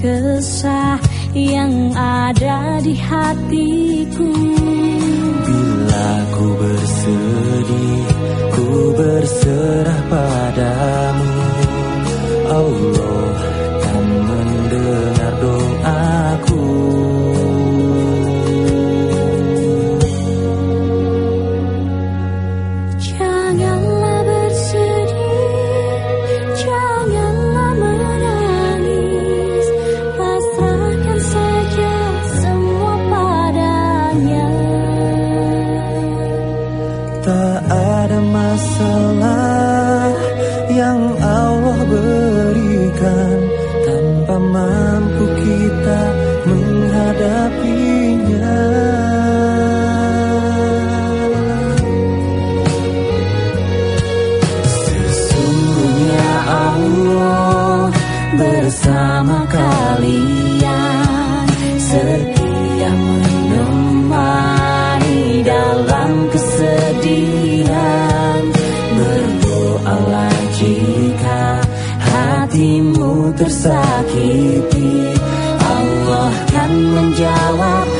kesah yang ada di hatiku Bila ku bersedih, ku berserah padamu. bersama kalian. Setia menemani dalam kesedihan. Berdoalah jika hatimu tersakiti. Allah kan menjawab